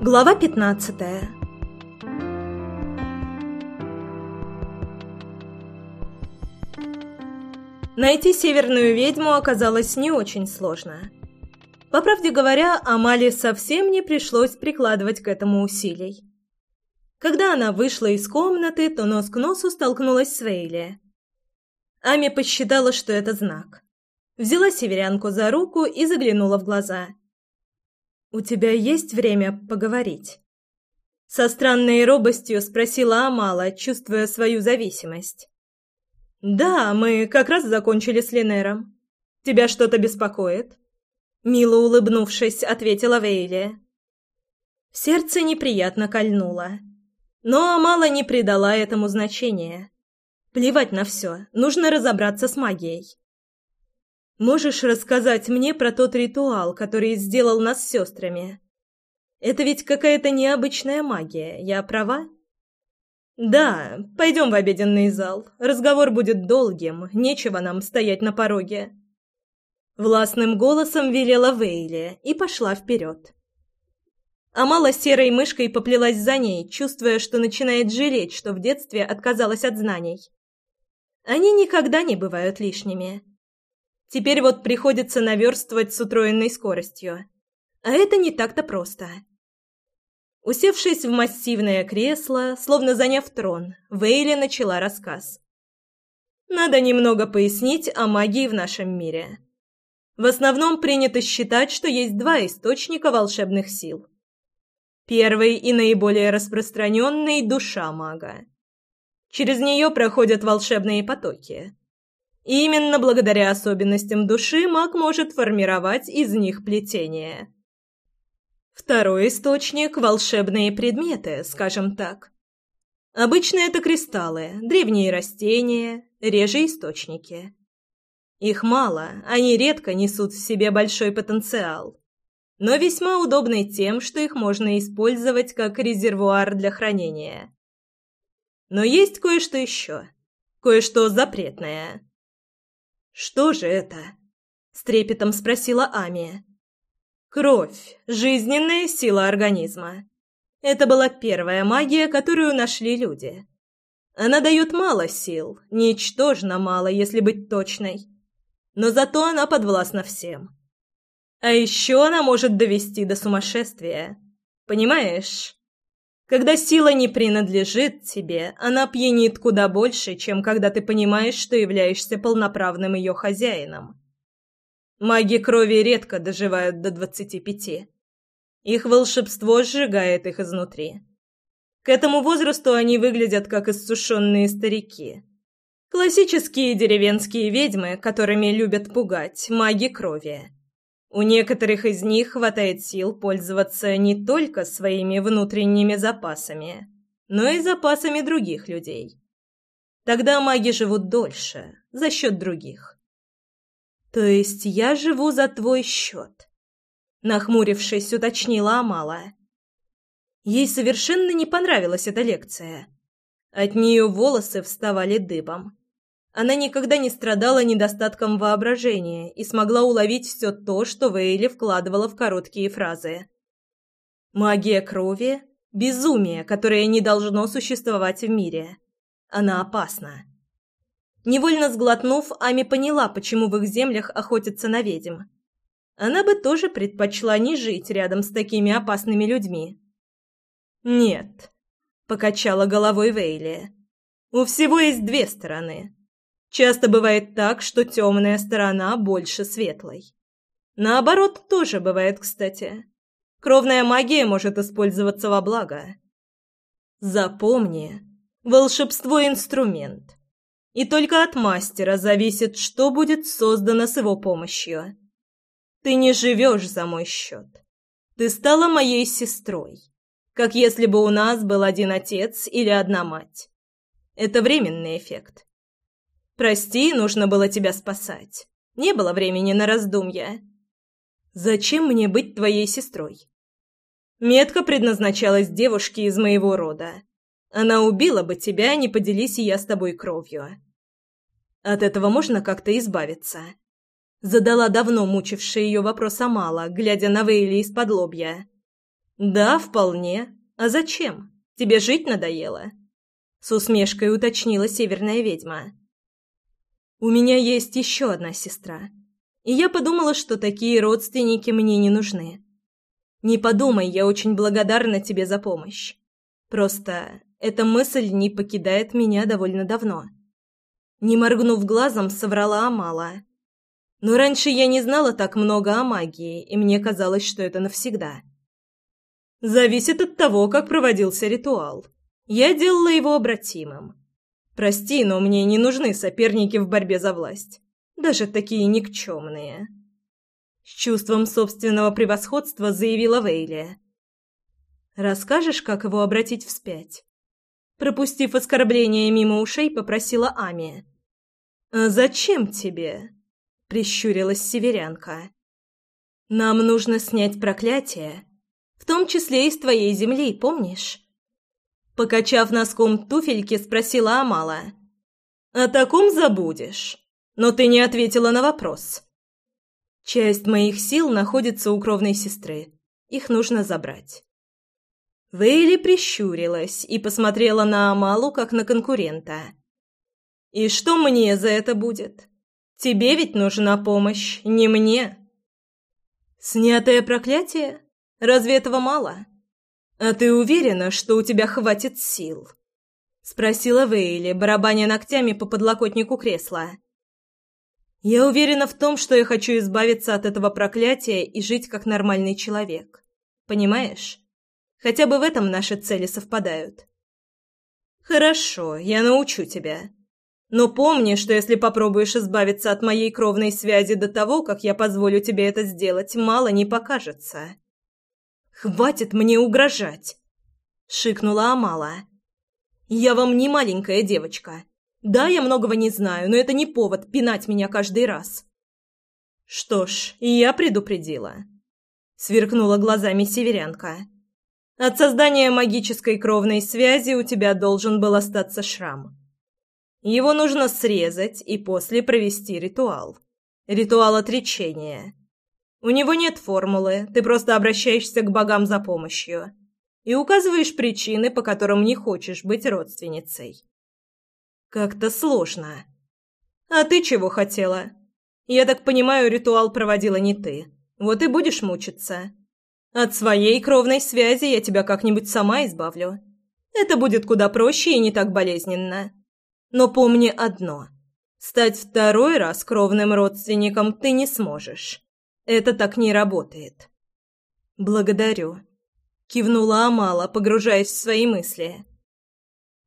Глава 15 Найти северную ведьму оказалось не очень сложно. По правде говоря, Амали совсем не пришлось прикладывать к этому усилий. Когда она вышла из комнаты, то нос к носу столкнулась с Вейли. Ами посчитала, что это знак. Взяла северянку за руку и заглянула в глаза. «У тебя есть время поговорить?» Со странной робостью спросила Амала, чувствуя свою зависимость. «Да, мы как раз закончили с Линером. Тебя что-то беспокоит?» Мило улыбнувшись, ответила Вейли. Сердце неприятно кольнуло. Но Амала не придала этому значения. Плевать на все, нужно разобраться с магией. Можешь рассказать мне про тот ритуал, который сделал нас сестрами? Это ведь какая-то необычная магия, я права? Да, пойдем в обеденный зал. Разговор будет долгим, нечего нам стоять на пороге. Властным голосом велела Вейли и пошла вперед. Амала серой мышкой поплелась за ней, чувствуя, что начинает жалеть, что в детстве отказалась от знаний. Они никогда не бывают лишними. Теперь вот приходится наверстывать с утроенной скоростью. А это не так-то просто. Усевшись в массивное кресло, словно заняв трон, Вейли начала рассказ. Надо немного пояснить о магии в нашем мире. В основном принято считать, что есть два источника волшебных сил. Первый и наиболее распространенный – душа мага. Через нее проходят волшебные потоки. Именно благодаря особенностям души маг может формировать из них плетение. Второй источник – волшебные предметы, скажем так. Обычно это кристаллы, древние растения, реже источники. Их мало, они редко несут в себе большой потенциал, но весьма удобны тем, что их можно использовать как резервуар для хранения. Но есть кое-что еще. Кое-что запретное. «Что же это?» — с трепетом спросила Ами. «Кровь — жизненная сила организма. Это была первая магия, которую нашли люди. Она дает мало сил, ничтожно мало, если быть точной. Но зато она подвластна всем. А еще она может довести до сумасшествия. Понимаешь?» Когда сила не принадлежит тебе, она пьянит куда больше, чем когда ты понимаешь, что являешься полноправным ее хозяином. Маги крови редко доживают до двадцати пяти. Их волшебство сжигает их изнутри. К этому возрасту они выглядят как иссушенные старики. Классические деревенские ведьмы, которыми любят пугать, маги крови. У некоторых из них хватает сил пользоваться не только своими внутренними запасами, но и запасами других людей. Тогда маги живут дольше, за счет других. То есть я живу за твой счет? Нахмурившись, уточнила Амала. Ей совершенно не понравилась эта лекция. От нее волосы вставали дыбом. Она никогда не страдала недостатком воображения и смогла уловить все то, что Вейли вкладывала в короткие фразы. Магия крови – безумие, которое не должно существовать в мире. Она опасна. Невольно сглотнув, Ами поняла, почему в их землях охотятся на ведьм. Она бы тоже предпочла не жить рядом с такими опасными людьми. «Нет», – покачала головой Вейли. «У всего есть две стороны. Часто бывает так, что темная сторона больше светлой. Наоборот, тоже бывает, кстати. Кровная магия может использоваться во благо. Запомни, волшебство – инструмент. И только от мастера зависит, что будет создано с его помощью. Ты не живешь за мой счет. Ты стала моей сестрой, как если бы у нас был один отец или одна мать. Это временный эффект. Прости, нужно было тебя спасать. Не было времени на раздумья. Зачем мне быть твоей сестрой? Метка предназначалась девушке из моего рода. Она убила бы тебя, не поделись я с тобой кровью. От этого можно как-то избавиться. Задала давно мучившая ее вопрос Амала, глядя на Вейли из-под лобья. «Да, вполне. А зачем? Тебе жить надоело?» С усмешкой уточнила северная ведьма. «У меня есть еще одна сестра, и я подумала, что такие родственники мне не нужны. Не подумай, я очень благодарна тебе за помощь. Просто эта мысль не покидает меня довольно давно». Не моргнув глазом, соврала Амала. Но раньше я не знала так много о магии, и мне казалось, что это навсегда. Зависит от того, как проводился ритуал. Я делала его обратимым. Прости, но мне не нужны соперники в борьбе за власть. Даже такие никчемные. С чувством собственного превосходства заявила Вейли. «Расскажешь, как его обратить вспять?» Пропустив оскорбление мимо ушей, попросила Ами. «А зачем тебе?» — прищурилась северянка. «Нам нужно снять проклятие, в том числе и с твоей земли, помнишь?» Покачав носком туфельки, спросила Амала. «О таком забудешь, но ты не ответила на вопрос». «Часть моих сил находится у кровной сестры. Их нужно забрать». Вейли прищурилась и посмотрела на Амалу, как на конкурента. «И что мне за это будет? Тебе ведь нужна помощь, не мне». «Снятое проклятие? Разве этого мало? А ты уверена, что у тебя хватит сил?» Спросила Вейли, барабаня ногтями по подлокотнику кресла. «Я уверена в том, что я хочу избавиться от этого проклятия и жить как нормальный человек. Понимаешь?» Хотя бы в этом наши цели совпадают. Хорошо, я научу тебя. Но помни, что если попробуешь избавиться от моей кровной связи до того, как я позволю тебе это сделать, мало не покажется. Хватит мне угрожать, шикнула Амала. Я вам не маленькая девочка. Да, я многого не знаю, но это не повод пинать меня каждый раз. Что ж, я предупредила. Сверкнула глазами северянка. От создания магической кровной связи у тебя должен был остаться шрам. Его нужно срезать и после провести ритуал. Ритуал отречения. У него нет формулы, ты просто обращаешься к богам за помощью и указываешь причины, по которым не хочешь быть родственницей. Как-то сложно. А ты чего хотела? Я так понимаю, ритуал проводила не ты. Вот и будешь мучиться. От своей кровной связи я тебя как-нибудь сама избавлю. Это будет куда проще и не так болезненно. Но помни одно. Стать второй раз кровным родственником ты не сможешь. Это так не работает. Благодарю. Кивнула Амала, погружаясь в свои мысли.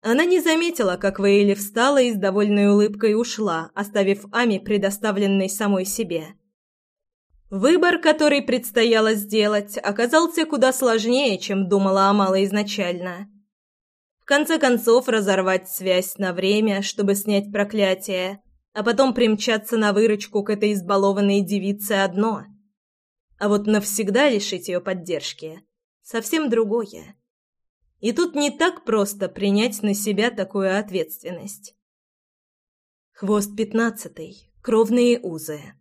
Она не заметила, как Вейли встала и с довольной улыбкой ушла, оставив Ами предоставленной самой себе. Выбор, который предстояло сделать, оказался куда сложнее, чем думала Амала изначально. В конце концов, разорвать связь на время, чтобы снять проклятие, а потом примчаться на выручку к этой избалованной девице одно. А вот навсегда лишить ее поддержки — совсем другое. И тут не так просто принять на себя такую ответственность. Хвост пятнадцатый. Кровные узы.